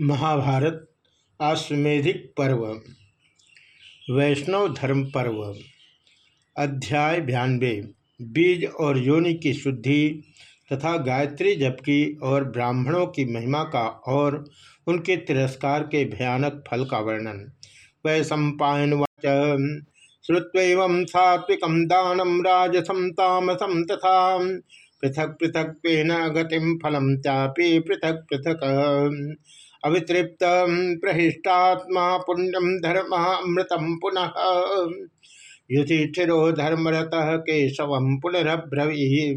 महाभारत आश्वेधिक पर्व, वैष्णव धर्म पर्व, अध्याय बयानबे बीज और योनि की शुद्धि तथा गायत्री जप की और ब्राह्मणों की महिमा का और उनके तिरस्कार के भयानक फल का वर्णन। वै सम्पावाच श्रुत्व सात्विक दानम राजसम तामसम तथा पृथक पृथक गतिम फलम चापी पृथक पृथक। अवितृप्त प्रहिष्टात्मा पुण्यम धर्म अमृतम पुनः। युधिष्ठिरो धर्मरत केशव पुनरब्रवी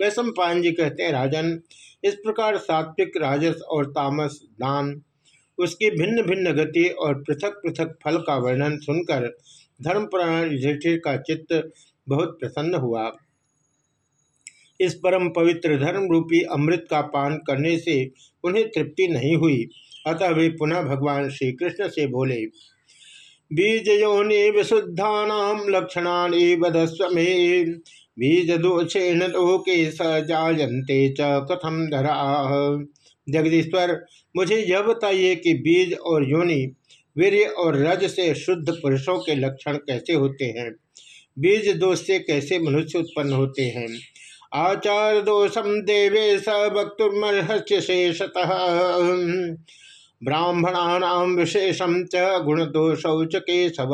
वैश्व जी कहते हैं, राजन, इस प्रकार सात्विक, राजस और तामस दान, उसकी भिन्न भिन्न गति और पृथक पृथक फल का वर्णन सुनकर धर्मपुराण युधिष्ठिर का चित्त बहुत प्रसन्न हुआ। इस परम पवित्र धर्म रूपी अमृत का पान करने से उन्हें तृप्ति नहीं हुई। अतः वे पुनः भगवान श्री कृष्ण से बोले बीज योनि विशुद्धा लक्षणा बीज दोषेण लोके स जायन्ते च कथम धरा। जगदीश्वर, मुझे यह बताइए कि बीज और योनि वीर्य और रज से शुद्ध पुरुषों के लक्षण कैसे होते हैं? बीज दोष से कैसे मनुष्य उत्पन्न होते हैं? आचार दोषम देवे स वक्तुर्मर्हस्य शेषतः। ब्राह्मणानाम विशेषम च गुण दोषौ च केशव।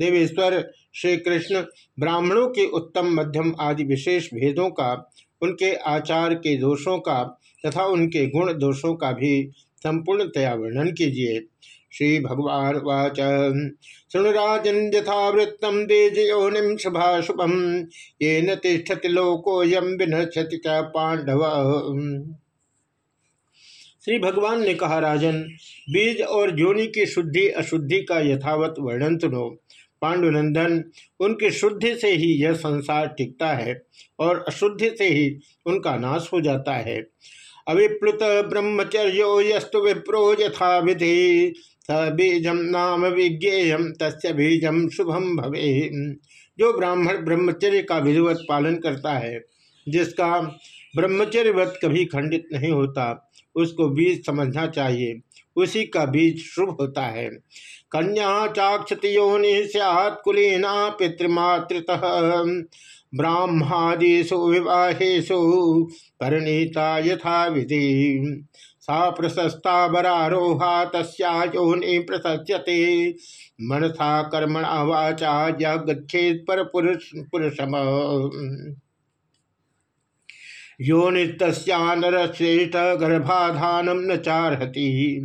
देवेश्वर श्री कृष्ण ब्राह्मणों के उत्तम मध्यम आदि विशेष भेदों का, उनके आचार के दोषों का तथा उनके गुण दोषों का भी संपूर्णतया वर्णन कीजिए। श्री भगवान वाच शुणुराजन यथावृत्तम देजयोनिम शुभाशुभम ये न तिष्ठति लोकोयम विनश्यति च पांडव श्री भगवान ने कहा, राजन, बीज और जोनि की शुद्धि अशुद्धि का यथावत वर्णन सुनो। पांडुनंदन, उनकी शुद्धि से ही यह संसार टिकता है और अशुद्धि से ही उनका नाश हो जाता है। अविप्लुत ब्रह्मचर्यो यस्तु विप्रो यथा विधि स बीजम नाम विज्ञेयम तस्य बीजम शुभम भवे जो ब्राह्मण ब्रह्मचर्य का विधिवत पालन करता है, जिसका ब्रह्मचर्यवत कभी खंडित नहीं होता, उसको बीज समझना चाहिए। उसी का बीज शुभ होता है। कन्या चाक्षति योनि सैत्कुलीना पितृमातृत। ब्राह्मादिषु विवाहेशु परिणीता यथा विधि सा प्रशस्ता बरारोहा तस्या योनि प्रशस्यते मनसा कर्मणा वाचा जगछेद पर पुरुष पुरुषम। योनितश्रेष्ठ गर्भाधानम न चारहती।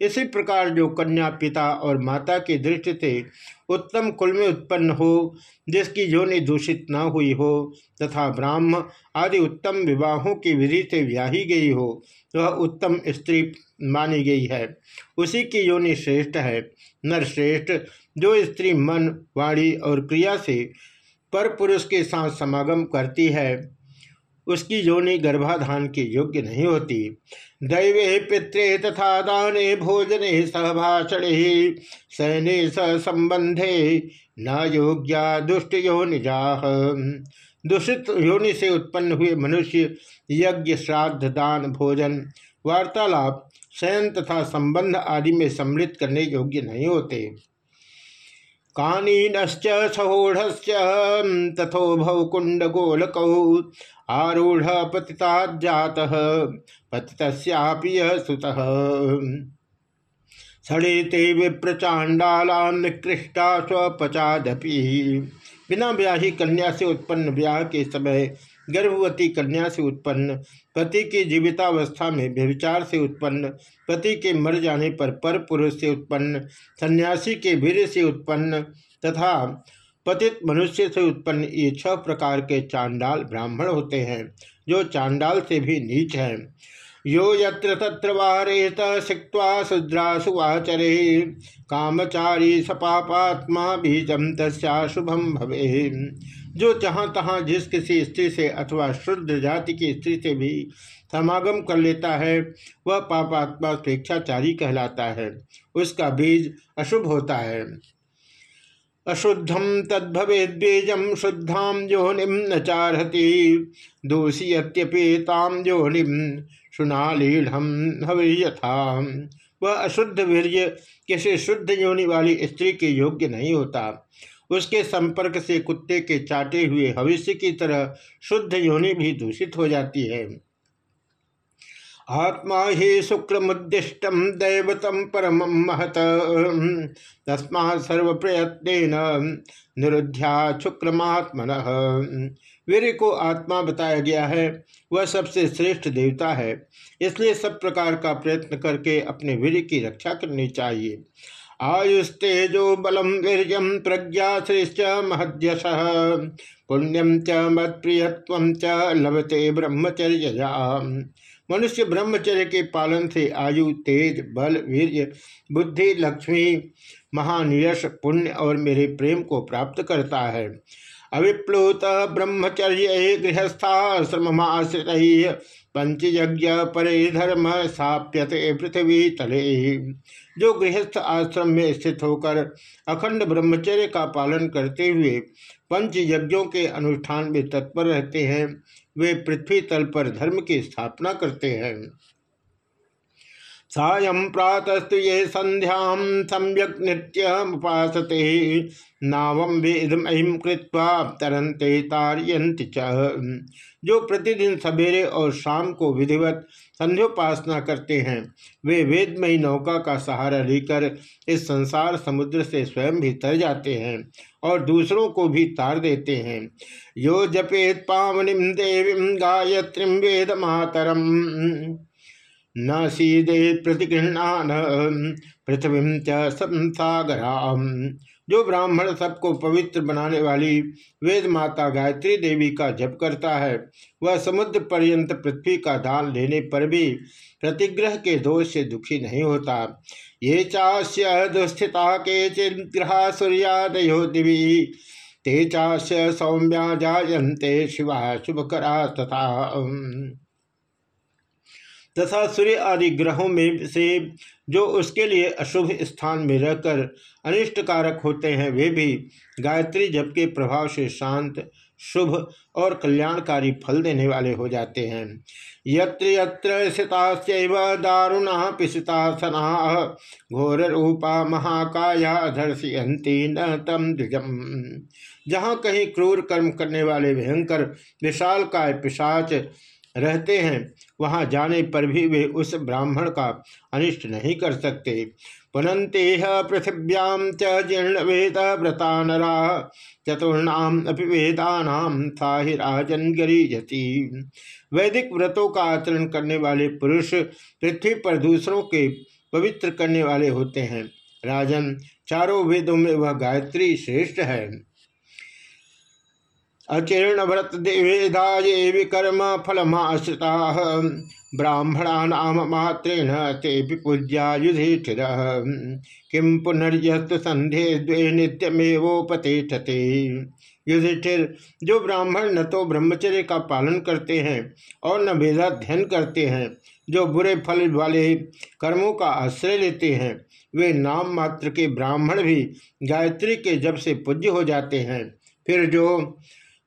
इसी प्रकार जो कन्या पिता और माता की दृष्टि से उत्तम कुल में उत्पन्न हो, जिसकी योनि दूषित न हुई हो, तथा ब्राह्म आदि उत्तम विवाहों की विधि से व्याही गई हो, वह तो उत्तम स्त्री मानी गई है। उसी की योनि श्रेष्ठ है। नरश्रेष्ठ, जो स्त्री मन, वाणी और क्रिया से पर पुरुष के साथ समागम करती है उसकी योनि गर्भाधान के योग्य नहीं होती। दैवे पित्रे तथा दाने भोजने सहभाषणे सैने संबंधे न योग्या दुष्ट योनिजा। दूषित योनि से उत्पन्न हुए मनुष्य यज्ञ, श्राद्ध, दान, भोजन, वार्तालाप, शयन तथा संबंध आदि में सम्मिलित करने योग्य नहीं होते। कानीनश्च सहोढ़ तथो भवकुंड गोलक आरूढ़ पतिता जात पतितस्यापि सुत। सड़ेते विप्रचाण्डाला निकृष्टा स्वपचादपि। बिना ब्याही कन्या से उत्पन्न ब्याह के समय गर्भवती कन्या से उत्पन्न, पति की जीवितावस्था में व्यविचार से उत्पन्न, पति के मर जाने पर पर पुरुष से उत्पन्न, सन्यासी के वीर से उत्पन्न तथा पतित मनुष्य से उत्पन्न ये छह प्रकार के चांडाल ब्राह्मण होते हैं, जो चांडाल से भी नीच हैं। यो यत्र तत्र वारेत सिक्वा कामचारी सपापात्मा बीजम तस्याशुभम भवे। जो जहाँ तहाँ जिस किसी स्त्री से अथवा शुद्ध जाति की स्त्री से भी समागम कर लेता है, वह पापात्मा स्वेच्छाचारी कहलाता है। उसका बीज अशुभ होता है। अशुद्धम तद्भवेद्बीजम शुद्धाम योनिम न चारहति दूषियप्येताम योनिम सुनालीढ़ हवीयथा वह अशुद्ध वीर्य किसी शुद्ध योनि वाली स्त्री के योग्य नहीं होता। उसके संपर्क से कुत्ते के चाटे हुए भविष्य की तरह शुद्ध योनि भी दूषित हो जाती है। आत्मा ही शुक्र मुदिष्टम दैवतम परम महत। तस्मा सर्व प्रयत्न निरुद्ध्या शुक्रमात्मन। वीर को आत्मा बताया गया है, वह सबसे श्रेष्ठ देवता है, इसलिए सब प्रकार का प्रयत्न करके अपने वीर की रक्षा करनी चाहिए। आयुस्तेजो बलम वीर प्रज्ञा श्रेष्ठ महद्यश। पुण्यम च मत्प्रियत्व च लभते ब्रह्मचर्य मनुष्य ब्रह्मचर्य के पालन से आयु, तेज, बल वीर बुद्धि, लक्ष्मी महान यश पुण्य और मेरे प्रेम को प्राप्त करता है। अविप्लुत ब्रह्मचर्य गृहस्थाश्रमाश्रित पंचयज्ञ परे धर्म स्थाप्यते पृथ्वी तले। जो गृहस्थ आश्रम में स्थित होकर अखंड ब्रह्मचर्य का पालन करते हुए पंच यज्ञों के अनुष्ठान में तत्पर रहते हैं, वे पृथ्वी तल पर धर्म की स्थापना करते हैं। सायं प्रातस्तु ये संध्या सम्यक नृत्यमुपासते। नावम वेदमहिम कृत्वा तरंते तारयंत जो प्रतिदिन सवेरे और शाम को विधिवत संध्योपासना करते हैं, वे वेदमयी नौका का सहारा लेकर इस संसार समुद्र से स्वयं भी तर जाते हैं और दूसरों को भी तार देते हैं। यो जपेत पावनिम देवी गायत्री वेद मातरम न सीदे प्रतिगृहणान, पृथ्वी च जो ब्राह्मण सबको पवित्र बनाने वाली वेद माता गायत्री देवी का जप करता है, वह समुद्र पर्यंत पृथ्वी का दान लेने पर भी प्रतिग्रह के दोष से दुखी नहीं होता। ये चाश्य दुस्थिता के चिग्रह सूर्यादयो दिवी, ते चाश्य सौम्या जायन्ते शिवा शुभकरा तथा। तथा सूर्य आदि ग्रहों में से जो उसके लिए अशुभ स्थान में रहकर अनिष्ट कारक होते हैं, वे भी गायत्री जप के प्रभाव से शांत, शुभ और कल्याणकारी फल देने वाले हो जाते हैं। यत्र यत्र स्थितास्व दारुणा पिशितासना घोर रूपा महाकाया धर्षयंती न तम द्विजम। जहाँ कहीं क्रूर कर्म करने वाले भयंकर विशाल काय पिशाच रहते हैं वहाँ जाने पर भी वे उस ब्राह्मण का अनिष्ट नहीं कर सकते। पुनंते पृथिव्याम च जीर्ण वेद व्रता नरा चतुर्णाम अपि वेदानाम था ही वैदिक व्रतों का आचरण करने वाले पुरुष पृथ्वी पर दूसरों के पवित्र करने वाले होते हैं। राजन, चारों वेदों में वह गायत्री श्रेष्ठ है। अचीर्ण व्रत देवेदाये विकर्म फलमाश्रिता। ब्राह्मणा नाम मात्रेण ते पूज्या युधिष्ठिर। किम पुनर्यस्त संधे द्वे नित्यमेवोपतिष्ठते। युधिष्ठिर, जो ब्राह्मण न तो ब्रह्मचर्य का पालन करते हैं और न वेदाध्ययन करते हैं, जो बुरे फल वाले कर्मों का आश्रय लेते हैं, वे नाम मात्र के ब्राह्मण भी गायत्री के जब से पूज्य हो जाते हैं। फिर जो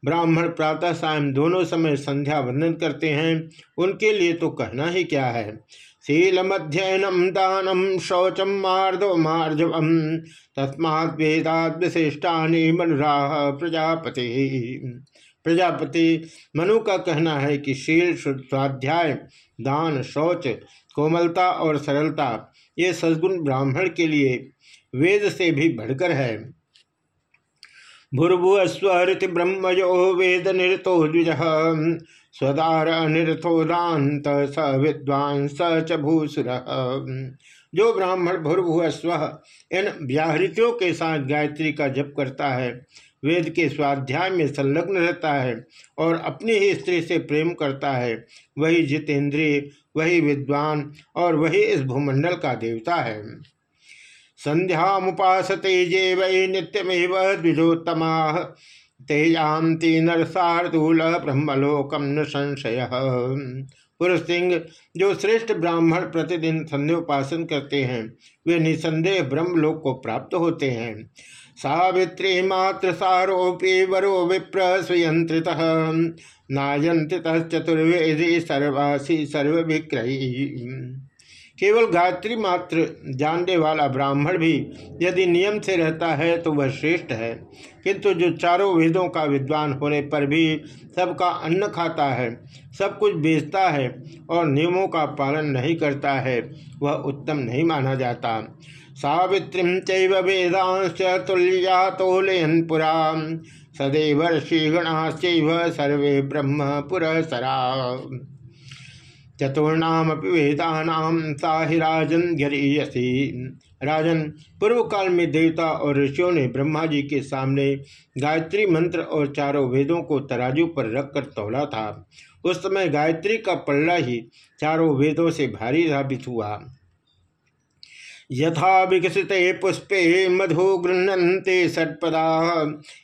ब्राह्मण प्रातः सायं दोनों समय संध्या वंदन करते हैं। उनके लिए तो कहना ही क्या है? शीलमध्ययनम दानम शौचम मार्दव मार्जव तस्मात् वेदाद विशिष्टानी मनुराह प्रजापति। प्रजापति, मनु का कहना है कि शील स्वाध्याय दान शौच, कोमलता और सरलता, ये सद्गुण ब्राह्मण के लिए वेद से भी बढ़कर है। भूर्भुवस्वरिति ब्रह्मयो वेद निरतो द्विज। स्वदार निरथोदात स विद्वान स च भूसुर। जो ब्राह्मण भूर्भुव स्व इन व्याहृतियों के साथ गायत्री का जप करता है, वेद के स्वाध्याय में संलग्न रहता है और अपनी ही स्त्री से प्रेम करता है, वही जितेंद्रिय, वही विद्वान और वही इस भूमंडल का देवता है। संध्या मुसते जे वै नित्यमेव द्विजोत्तमा। तेजाती नरसार्दूल ब्रह्मलोकम न संशय। पुरुष सिंह, जो श्रेष्ठ ब्राह्मण प्रतिदिन संध्योपासन करते हैं, वे निसंदेह ब्रह्मलोक को प्राप्त होते हैं। सावित्री मात्र सारोपी वरो विप्र स्वयंत्रित नायंति चतुर्वेदी सर्वासी सर्वविक्रयी केवल गायत्री मात्र जानने वाला ब्राह्मण भी यदि नियम से रहता है तो वह श्रेष्ठ है। किंतु जो चारों वेदों का विद्वान होने पर भी सबका अन्न खाता है, सब कुछ बेचता है और नियमों का पालन नहीं करता है, वह उत्तम नहीं माना जाता। सावित्री चैव वेदांश तुल्या तोलयन पुरा, सदैव श्रीगणाश्चैव सर्वे ब्रह्म पुरसरा चतुर्णाम वेदानाम साहि राजन गरीयसी। राजन पूर्व काल में देवता और ऋषियों ने ब्रह्मा जी के सामने गायत्री मंत्र और चारों वेदों को तराजू पर रखकर तोला था। उस समय गायत्री का पल्ला ही चारों वेदों से भारी साबित हुआ। यथा विकसित पुष्पे मधु गृहते षटपदा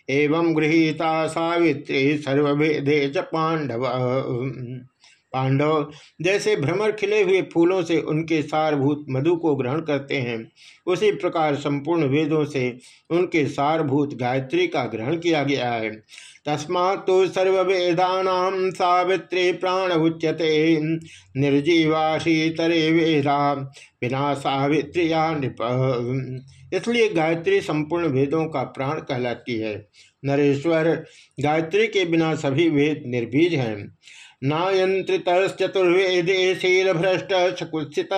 एवं गृहीता सावित्री सर्वेदे च पांडव। पांडव जैसे भ्रमर खिले हुए फूलों से उनके सारभूत मधु को ग्रहण करते हैं। उसी प्रकार संपूर्ण वेदों से उनके सारभूत गायत्री का ग्रहण किया गया है। तस्मा तो सर्वेदा सावित्री प्राण उच्यते। निर्जीवाशीतरे वेदा, बिना सावित्रिया नृप। इसलिए गायत्री संपूर्ण वेदों का प्राण कहलाती है। नरेश्वर, गायत्री के बिना सभी वेद निर्बीज हैं। नायंत्रितश्चतुर्वेदे शीलभ्रष्ट सकुत्सित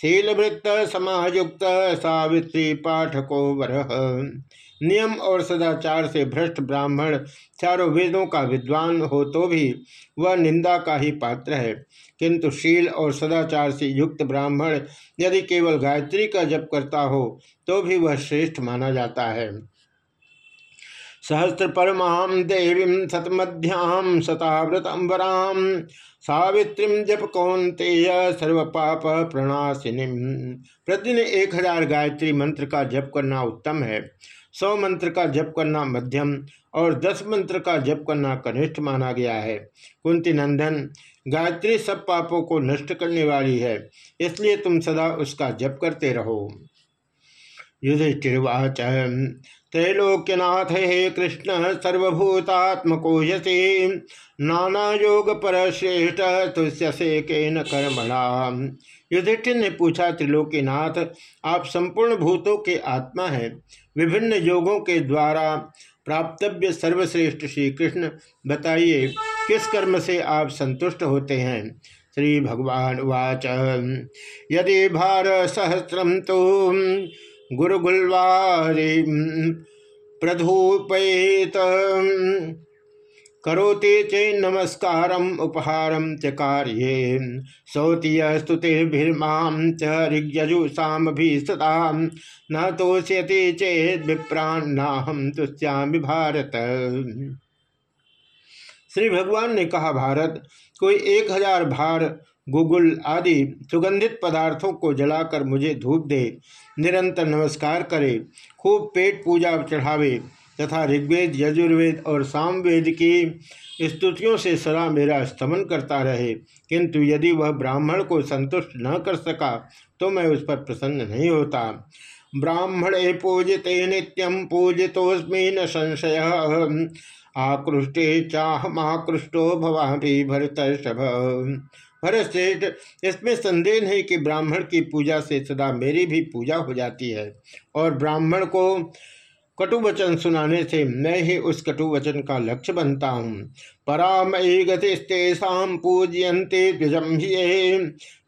शीलभृत समायुक्त, सावित्री पाठको वर। नियम और सदाचार से भ्रष्ट ब्राह्मण चारों वेदों का विद्वान हो तो भी वह निंदा का ही पात्र है। किंतु शील और सदाचार से युक्त ब्राह्मण यदि केवल गायत्री का जप करता हो तो भी वह श्रेष्ठ माना जाता है। सहस्त्र परमाम देवी सतमध्याम शतावृत अम्बराम सावित्री जप कौंतेय सर्व पाप प्रणाशिनी प्रतिदिन एक हज़ार गायत्री मंत्र का जप करना उत्तम है। सौ मंत्र का जप करना मध्यम और दस मंत्र का जप करना कनिष्ठ माना गया है। कुंती नंदन, गायत्री सब पापों को नष्ट करने वाली है, इसलिए तुम सदा उसका जप करते रहो। युधिष्ठिर्वाच त्रैलोक्यनाथ हे कृष्ण सर्वभूतात्मको यसे। नाना योग पर श्रेष्ठ तुष्यसे के न कर्मणा। युधिष्ठिर ने पूछा, त्रिलोकीनाथ, आप संपूर्ण भूतों के आत्मा हैं। विभिन्न योगों के द्वारा प्राप्तव्य सर्वश्रेष्ठ श्री कृष्ण बताइए, किस कर्म से आप संतुष्ट होते हैं? श्री भगवान वाच यदि भार सहस्रम तो गुरुगुलवारी प्रधूपेत करोते चे नमस्कार उपहारम च कार्ये। सौतीय स्तुतिर्भिर्मां च ऋग्यजुषाम भी सदा। न तोष्यति चेत विप्रान्नाहम तुष्यामि भारत। श्री भगवान ने कहा, भारत, कोई एक हज़ार भार गुगुल आदि सुगंधित पदार्थों को जलाकर मुझे धूप दे, निरंतर नमस्कार करे, खूब पेट पूजा चढ़ावे, तथा ऋग्वेद, यजुर्वेद और सामवेद की स्तुतियों से सदा मेरा स्तमन करता रहे। किंतु यदि वह ब्राह्मण को संतुष्ट न कर सका तो मैं उस पर प्रसन्न नहीं होता। ब्राह्मणे पूजिते नित्यम पूजितोस्मी न संशय। आकृष्टे चाहमाकृष्टो भवाभी भरत भरत श्रेष्ठ इसमें संदेह नहीं कि ब्राह्मण की पूजा से सदा मेरी भी पूजा हो जाती है। और ब्राह्मण को कटुवचन सुनाने से मैं ही उस कटुवचन का लक्ष्य बनता हूँ। परामयी गतिस्तेषा पूजयंते द्विजम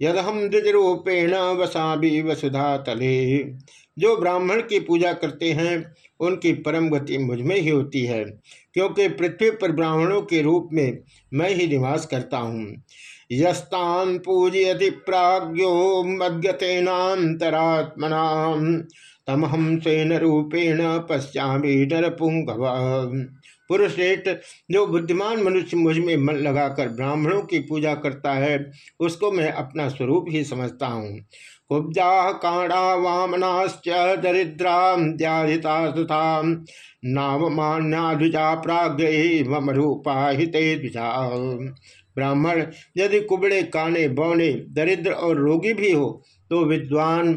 यद हम द्विज रूपेण वसा भी वसुधा तले। जो ब्राह्मण की पूजा करते हैं, उनकी परम गति मुझमें ही होती है, क्योंकि पृथ्वी पर ब्राह्मणों के रूप में मैं ही निवास करता हूँ। यस्तान पूजयति प्राज्ञो मद्गतेनातरात्मना तमहम सेन रूपेण पश्चामी नरपुंगव। पुरुषेठ जो बुद्धिमान मनुष्य मुझमें मन लगाकर ब्राह्मणों की पूजा करता है, उसको मैं अपना स्वरूप ही समझता हूँ। कुब्जा काणा वामनाश्च दरिद्रा द्याधिता सुता नावमान्या द्विजा प्राग्ञ मम रूपा हिते द्विजा ब्राह्मण, यदि कुबड़े, काने, बौने, दरिद्र और रोगी भी हो तो विद्वान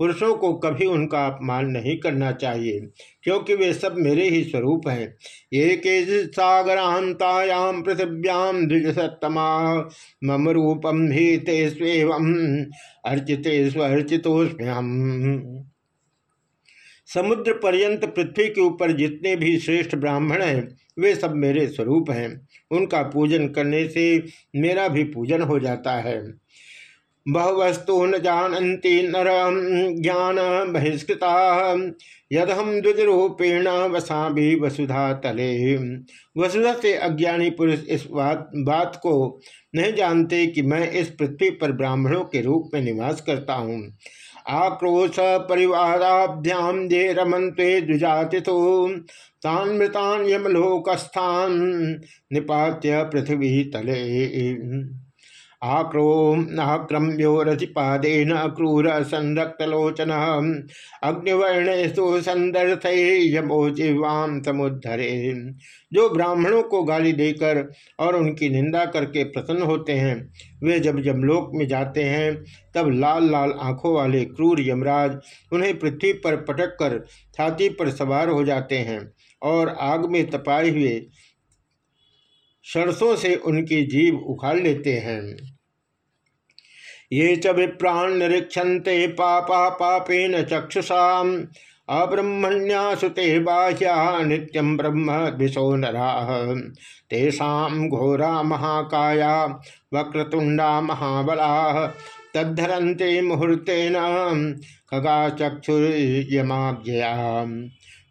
पुरुषों को कभी उनका अपमान नहीं करना चाहिए, क्योंकि वे सब मेरे ही स्वरूप हैं। ये के सागरांतायाम पृथिव्याम द्विज सत्तमा मम रूपम ही ते स्वेव, अर्चिते स्वर्चितोस्म्यहम समुद्र पर्यंत पृथ्वी के ऊपर जितने भी श्रेष्ठ ब्राह्मण हैं वे सब मेरे स्वरूप हैं। उनका पूजन करने से मेरा भी पूजन हो जाता है। बहुवस्तु न जानती नर ज्ञान बहिष्कृता। यदहम द्विजरूपेण वसा भी वसुधा तले। वसुधा से अज्ञानी पुरुष इस बात बात को नहीं जानते कि मैं इस पृथ्वी पर ब्राह्मणों के रूप में निवास करता हूँ। आक्रोश परिवाराभ्याम जे रमनते तान्मृतान यमलोकस्थान निपात्य पृथ्वी तले आक्रम्योरधिपादेन क्रूर संरक्तलोचन। अग्निवर्णेशु यमोजिवाम समुद्धरे। जो ब्राह्मणों को गाली देकर और उनकी निंदा करके प्रसन्न होते हैं, वे जब जमलोक में जाते हैं, तब लाल लाल आँखों वाले क्रूर यमराज उन्हें पृथ्वी पर पटक कर छाती पर सवार हो जाते हैं और आग में तपाए हुए सरसों से उनकी जीव उखाड़ लेते हैं। ये च विप्राण निरीक्षन्ते पापा पापेन चक्षुषा अब्रह्मण्यासुते बाह्या नित्यम ब्रह्म द्विशो नरा। तेषा घोरा महाकाया वक्रतुंडा महाबला तद्धरते मुहूर्तेन खगा चक्षुर्यमाज्ञया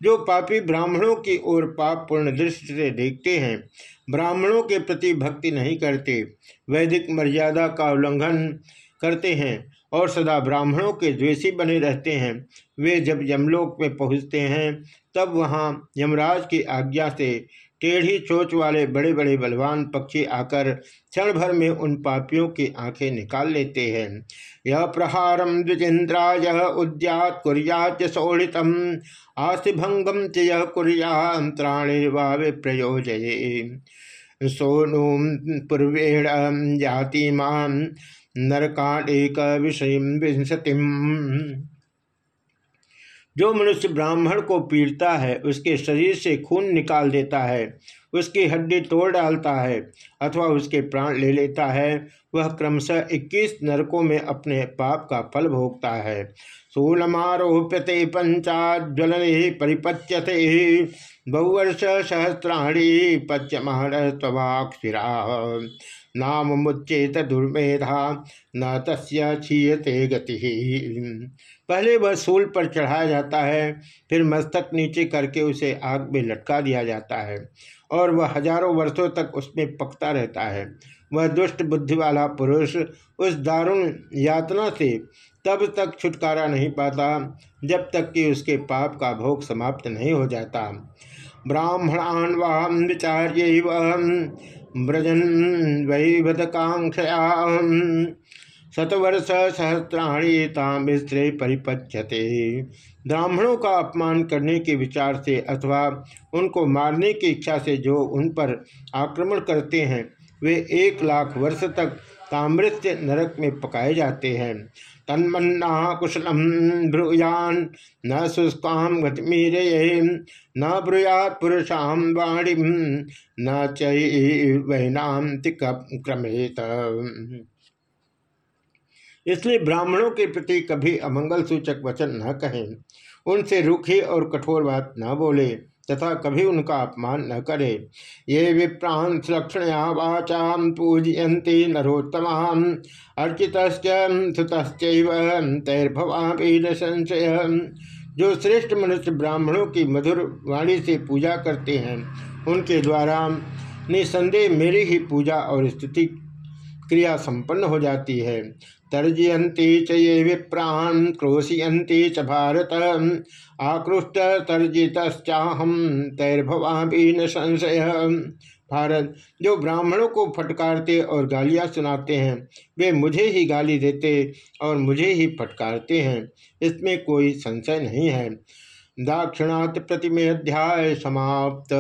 जो पापी ब्राह्मणों की ओर पाप पूर्ण दृष्टि से देखते हैं, ब्राह्मणों के प्रति भक्ति नहीं करते। वैदिक मर्यादा का उल्लंघन करते हैं और सदा ब्राह्मणों के द्वेषी बने रहते हैं। वे जब यमलोक में पहुँचते हैं, तब वहाँ यमराज की आज्ञा से टेढ़ी चोच वाले बड़े बड़े बलवान पक्षी आकर क्षण भर में उन पापियों की आँखें निकाल लेते हैं। यह प्रहारम द्विजेन्द्राय उद्यात कुरियात शोड़ित आस्तिभंगम च यह वावे प्रयोजये। सोनू पूर्वेण जाति मान नरकाणेक विषय विंशतिम। जो मनुष्य ब्राह्मण को पीड़ता है, उसके शरीर से खून निकाल देता है, उसकी हड्डी तोड़ डालता है अथवा उसके प्राण ले लेता है, वह क्रमशः 21 नरकों में अपने पाप का फल भोगता है। शूलमारोप्यते पंचाज्वलने परिपच्यते बहुवर्ष सहस्राणी पच्यमान तवाक्षिरा नाम मुच्चेत दुर्मेधा, न तस्य छीयते गति। पहले वह सूल पर चढ़ाया जाता है, फिर मस्तक नीचे करके उसे आग में लटका दिया जाता है और वह हज़ारों वर्षों तक उसमें पकता रहता है। वह दुष्ट बुद्धि वाला पुरुष उस दारुण यातना से तब तक छुटकारा नहीं पाता, जब तक कि उसके पाप का भोग समाप्त नहीं हो जाता। ब्राह्मणान वाम विचार्य वह व्रजन वैवधकांक्षया शतवर्ष सहस्राणी ताम स्त्री परिपच्यते। ब्राह्मणों का अपमान करने के विचार से अथवा उनको मारने की इच्छा से जो उन पर आक्रमण करते हैं, वे एक लाख वर्ष तक तामृत्य नरक में पकाए जाते हैं। तन्मन्ना कुशलम ब्रूयान, न शुष्काम गतिमीर न ब्रूयात पुरुषाम वाणी, न चैनाम क्रमेत। इसलिए ब्राह्मणों के प्रति कभी अमंगल सूचक वचन न कहें। उनसे रूखी और कठोर बात न बोले, तथा कभी उनका अपमान न करे। ये विप्रांत लक्षणया वाचा पूजयंती नरोत्तमा अर्चित संशय जो श्रेष्ठ मनुष्य ब्राह्मणों की मधुर वाणी से पूजा करते हैं, उनके द्वारा निसंदेह मेरी ही पूजा और स्तुति क्रिया संपन्न हो जाती है। तर्जयती च ये विप्राण क्रोशयती च भारत। आकृष्ट तर्जितश्चाहम तैर्भवाभी न संशय। भारत, जो ब्राह्मणों को फटकारते और गालियाँ सुनाते हैं, वे मुझे ही गाली देते और मुझे ही फटकारते हैं। इसमें कोई संशय नहीं है। दाक्षिणात् प्रतिमेध्याय समाप्त।